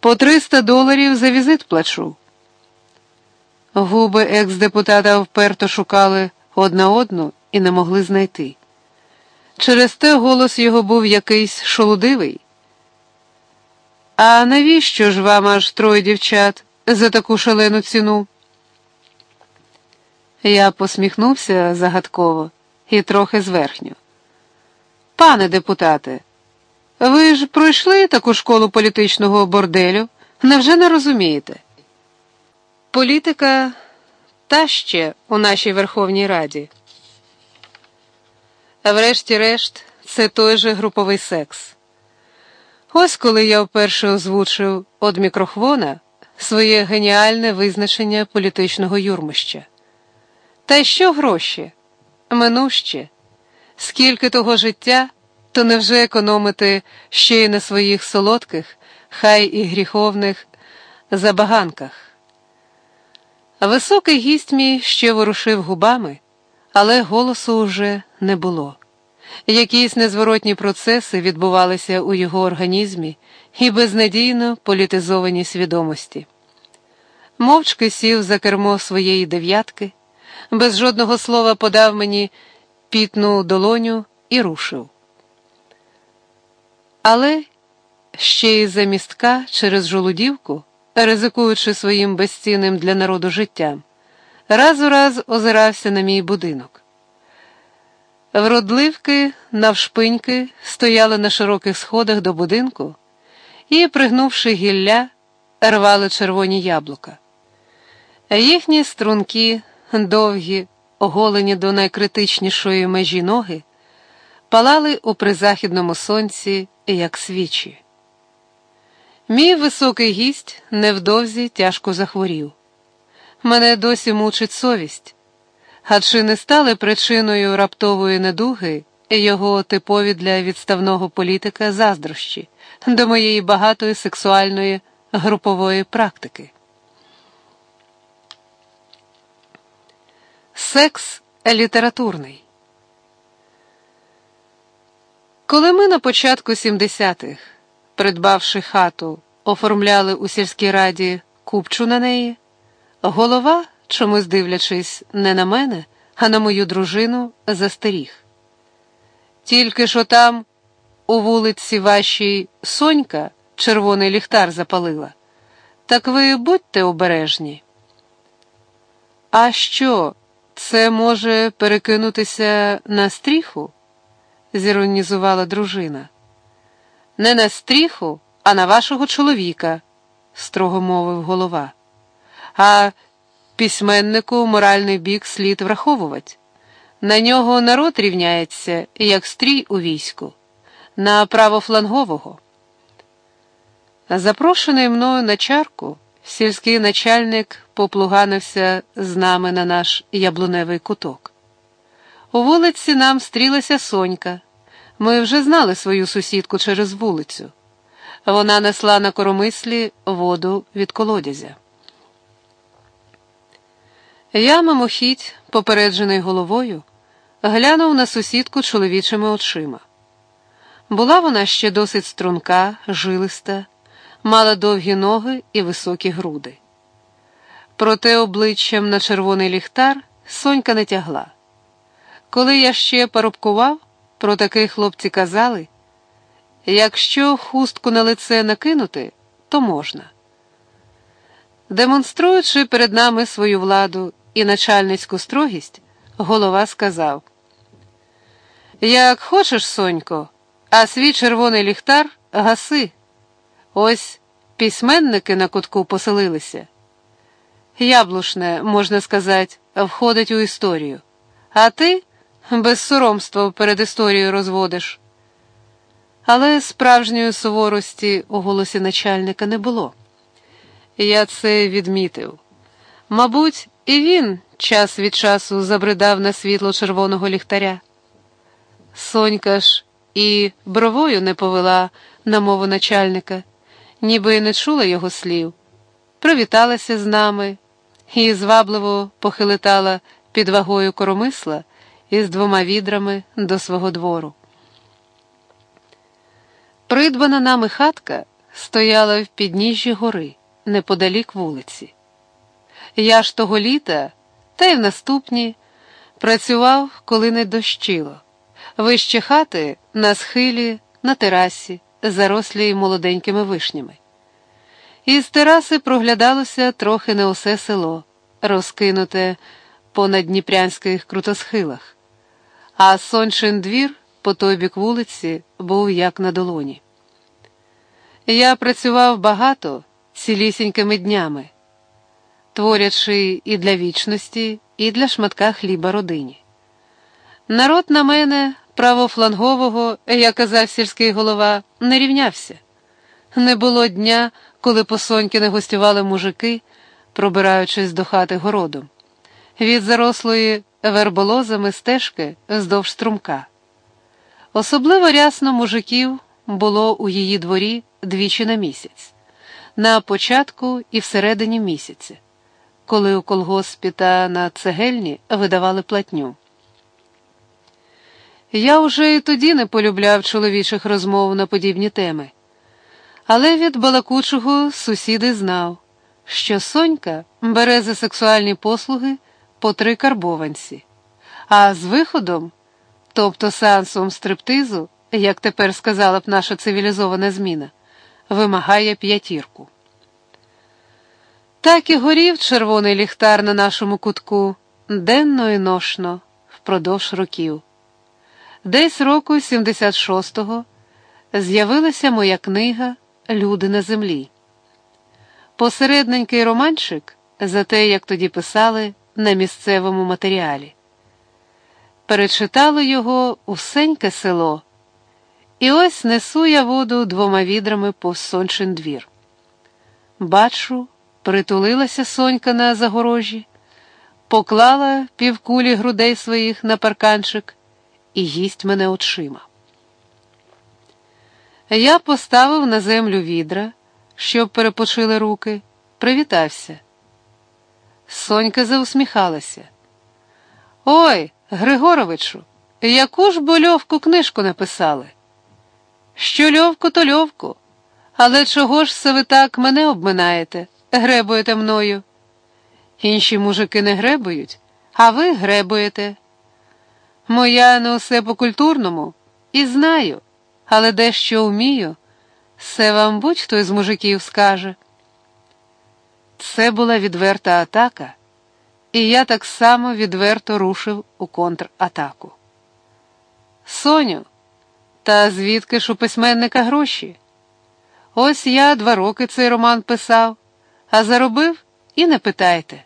По 300 доларів за візит плачу. Губи екс-депутата вперто шукали одна одну і не могли знайти. Через те голос його був якийсь шолудивий. А навіщо ж вам аж троє дівчат за таку шалену ціну? Я посміхнувся загадково і трохи зверхню. Пане депутате, ви ж пройшли таку школу політичного борделю, невже не розумієте? Політика та ще у нашій Верховній Раді. Врешті-решт, це той же груповий секс. Ось коли я вперше озвучив од мікрохвона своє геніальне визначення політичного юрмища. Та що гроші? Минуще, скільки того життя, то невже економити ще й на своїх солодких, хай і гріховних забаганках? Високий гість мій ще ворушив губами, але голосу уже не було. Якісь незворотні процеси відбувалися у його організмі і безнадійно політизовані свідомості. Мовчки сів за кермо своєї дев'ятки, без жодного слова подав мені пітну долоню і рушив. Але ще й за містка через жолудівку, ризикуючи своїм безцінним для народу життям, раз у раз озирався на мій будинок. Вродливки навшпиньки стояли на широких сходах до будинку і, пригнувши гілля, рвали червоні яблука. Їхні струнки, довгі, оголені до найкритичнішої межі ноги, палали у призахідному сонці, як свічі. Мій високий гість невдовзі тяжко захворів. Мене досі мучить совість. А чи не стали причиною раптової недуги його типові для відставного політика заздрощі до моєї багатої сексуальної групової практики? Секс літературний. Коли ми на початку 70-х, придбавши хату, оформляли у сільській раді купчу на неї, голова чомусь дивлячись не на мене, а на мою дружину застеріг. Тільки що там, у вулиці вашій Сонька, червоний ліхтар запалила, так ви будьте обережні. А що, це може перекинутися на стріху? Зіронізувала дружина. Не на стріху, а на вашого чоловіка, строго мовив голова. А Письменнику моральний бік слід враховувати. На нього народ рівняється, як стрій у війську, на правофлангового. Запрошений мною на чарку, сільський начальник поплуганився з нами на наш яблуневий куток. У вулиці нам стрілася Сонька. Ми вже знали свою сусідку через вулицю. Вона несла на коромислі воду від колодязя. Я, мимохідь, попереджений головою, глянув на сусідку чоловічими очима. Була вона ще досить струнка, жилиста, мала довгі ноги і високі груди. Проте обличчям на червоний ліхтар сонька не тягла. Коли я ще парубкував, про таке хлопці казали якщо хустку на лице накинути, то можна. Демонструючи перед нами свою владу і начальницьку строгість, голова сказав: Як хочеш, Сонько, а свій червоний ліхтар гаси. Ось письменники на кутку поселилися. Яблушне, можна сказати, входить у історію, а ти без соромства перед історією розводиш. Але справжньої суворості у голосі начальника не було. Я це відмітив. Мабуть, і він час від часу забридав на світло червоного ліхтаря. Сонька ж і бровою не повела на мову начальника, ніби й не чула його слів, привіталася з нами і звабливо похилитала під вагою коромисла із двома відрами до свого двору. Придбана нами хатка стояла в підніжжі гори, неподалік вулиці. Я ж того літа, та й в наступні, працював, коли не дощило, вище хати на схилі, на терасі, зарослі молоденькими вишнями. Із тераси проглядалося трохи не усе село, розкинуте по наддніпрянських крутосхилах, а сончин двір по той бік вулиці був як на долоні. Я працював багато цілісінькими днями, творячи і для вічності, і для шматка хліба родині. Народ на мене, правофлангового, як казав сільський голова, не рівнявся. Не було дня, коли по соньки не гостювали мужики, пробираючись до хати городом, від зарослої верболозами стежки вздовж струмка. Особливо рясно мужиків було у її дворі двічі на місяць, на початку і всередині місяця, коли у колгоспі та на цегельні видавали платню. Я уже і тоді не полюбляв чоловічих розмов на подібні теми, але від балакучого сусіди знав, що Сонька бере за сексуальні послуги по три карбованці, а з виходом, тобто сеансом стриптизу, як тепер сказала б наша цивілізована зміна, вимагає п'ятірку. Так і горів червоний ліхтар на нашому кутку денно і ношно впродовж років. Десь року 76-го з'явилася моя книга Люди на землі. Посередненький романчик за те, як тоді писали на місцевому матеріалі. Перечитало його усеньке село, і ось несу я воду двома відрами по сончин двір. Бачу, притулилася сонька на загорожі, поклала півкулі грудей своїх на парканчик і їсть мене очима. Я поставив на землю відра, щоб перепочили руки, привітався. Сонька заусміхалася. Ой, Григоровичу, яку ж бо льовку книжку написали? Що льовку, то льовку, але чого ж це ви так мене обминаєте, гребуєте мною? Інші мужики не гребують, а ви гребуєте. Моя не усе по культурному і знаю, але дещо вмію, все вам будь-хто із мужиків скаже. Це була відверта атака, і я так само відверто рушив у контратаку. Соню, та звідки ж у письменника гроші? Ось я два роки цей роман писав, а заробив і не питайте.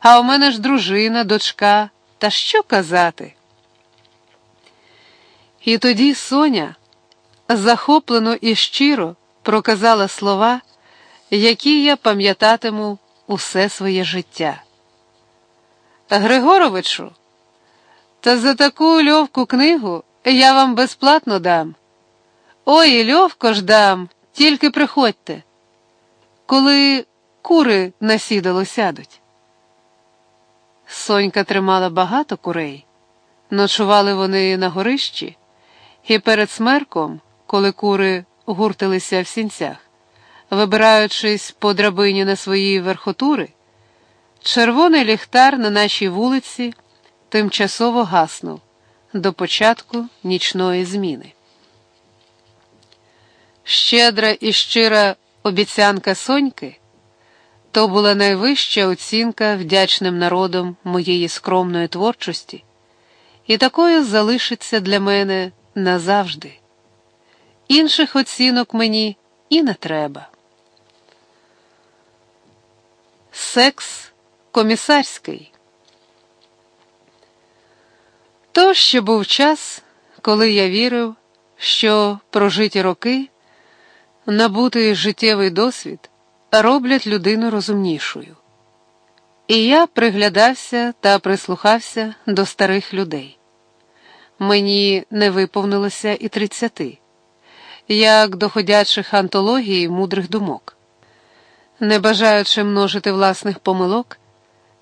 А у мене ж дружина, дочка, та що казати? І тоді Соня захоплено і щиро проказала слова, які я пам'ятатиму усе своє життя. Григоровичу, та за таку льовку книгу я вам безплатно дам. Ой, льовко ж дам, тільки приходьте, коли кури на сідало сядуть. Сонька тримала багато курей, ночували вони на горищі, і перед смерком, коли кури гуртилися в сінцях, вибираючись по драбині на свої верхотури, червоний ліхтар на нашій вулиці тимчасово гаснув до початку нічної зміни. Щедра і щира обіцянка Соньки то була найвища оцінка вдячним народом моєї скромної творчості, і такою залишиться для мене назавжди. Інших оцінок мені і не треба. Секс комісарський. То ще був час, коли я вірив, що прожиті роки, набутий життєвий досвід роблять людину розумнішою. І я приглядався та прислухався до старих людей. Мені не виповнилося і тридцяти, як доходячих антологій мудрих думок. Не бажаючи множити власних помилок,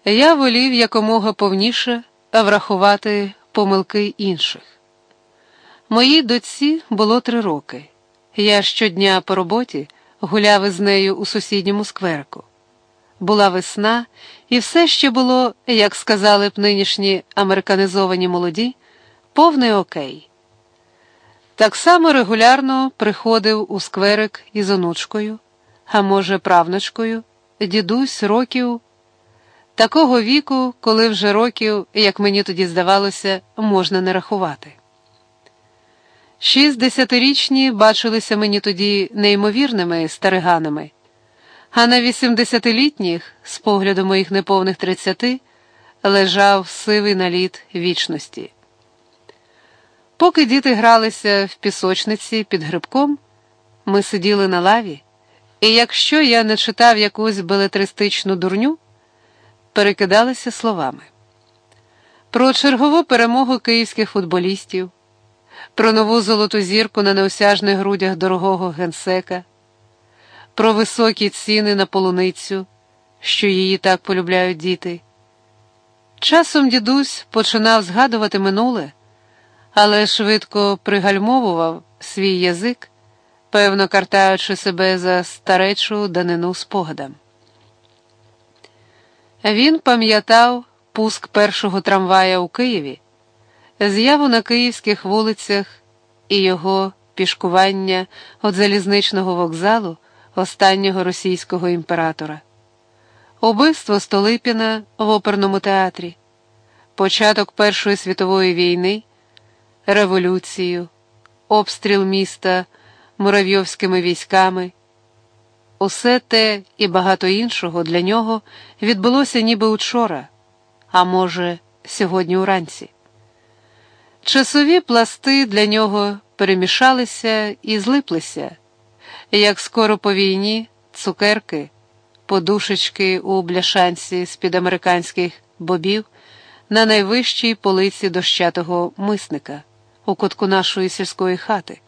я волів якомога повніше врахувати помилки інших. Моїй доці було три роки. Я щодня по роботі гуляв із нею у сусідньому скверку. Була весна, і все ще було, як сказали б нинішні американізовані молоді, повний окей. Так само регулярно приходив у скверик із онучкою, а може, правночкою, дідусь років, такого віку, коли вже років, як мені тоді здавалося, можна не рахувати. Шістдесятирічні бачилися мені тоді неймовірними стариганами, а на вісімдесятилітніх, з погляду моїх неповних тридцяти, лежав сивий наліт вічності. Поки діти гралися в пісочниці під грибком, ми сиділи на лаві, і якщо я не читав якусь белетристичну дурню, перекидалися словами про чергову перемогу київських футболістів про нову золоту зірку на неосяжних грудях дорогого генсека, про високі ціни на полуницю, що її так полюбляють діти. Часом дідусь починав згадувати минуле, але швидко пригальмовував свій язик, певно картаючи себе за старечу данину спогадам. Він пам'ятав пуск першого трамвая у Києві з'яву на київських вулицях і його пішкування від залізничного вокзалу останнього російського імператора, убивство Столипіна в оперному театрі, початок Першої світової війни, революцію, обстріл міста муравйовськими військами. Усе те і багато іншого для нього відбулося ніби учора, а може, сьогодні уранці. Часові пласти для нього перемішалися і злиплися, як скоро по війні цукерки, подушечки у бляшанці з-під американських бобів на найвищій полиці дощатого мисника у кутку нашої сільської хати.